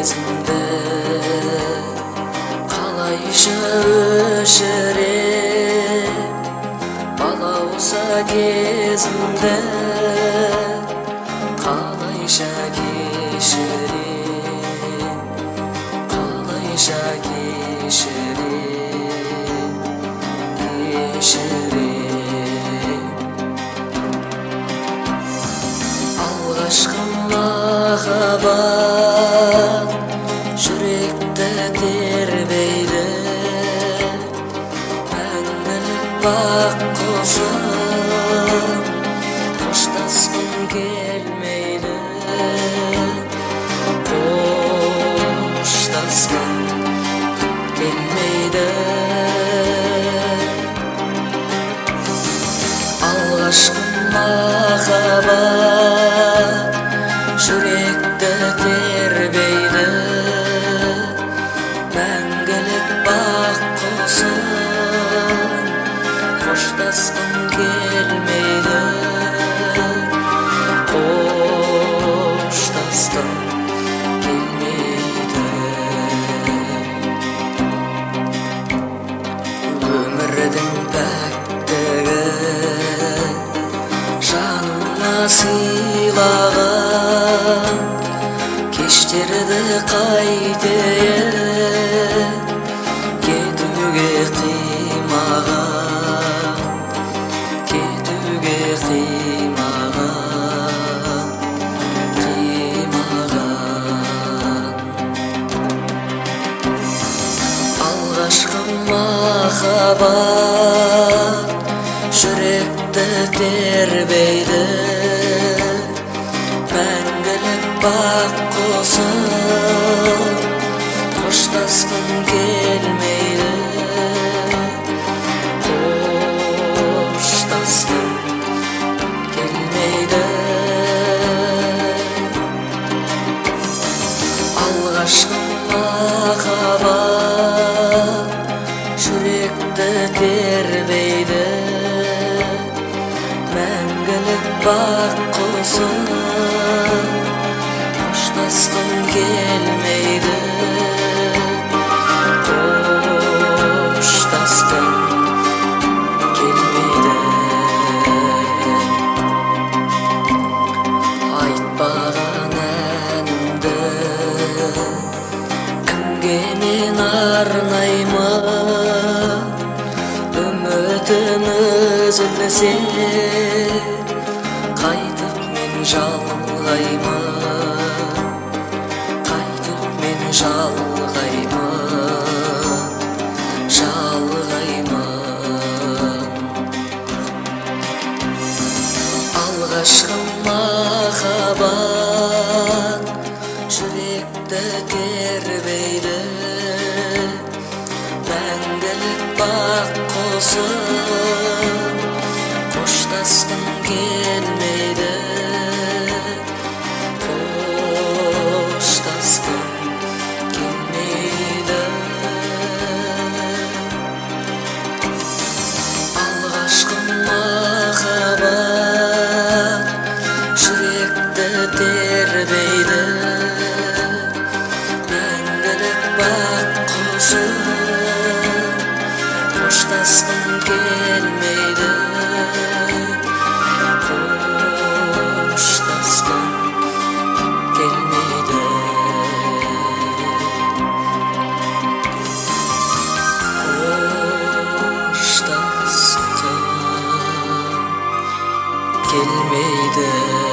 сезімді қалайша өшірем балауса кезімді қалайша кешірем қалайша кешірем кешірем алғашқы махаббат құсым қоштасқым келмейді қоштасқым келмейді алғашқы махаббат сыйлаған кештерді қайтейін кетуге қимаған кетуге қимаған қимаған алғашқы махаббат жүректі тербейді құсым қоштасқым келмейді қоштасқым келмейді алғашқы махаббат жүректі тербейді мәңгілік бақ құсым қоштасқым келмейді қоштасқым келмейді айтпаған әнімді кімге мен арнаймын үмітім үзілсе қайтып мен жалғаймын жалғаймын жалғаймын алғашқы махаббат жүректі тербейді мәңгілік бақ құсым қоштасқым алғашқы махаббат жүректі тербейді мәңгілік бақ құсым қоштасқым келмейді келмейді